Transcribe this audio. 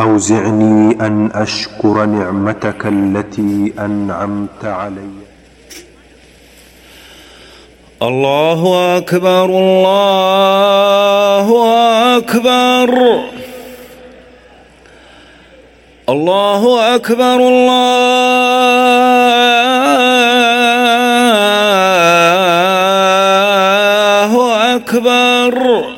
أوزعني أن أشكر نعمتك التي أنعمت علي. الله أكبر الله أكبر. الله أكبر الله أكبر.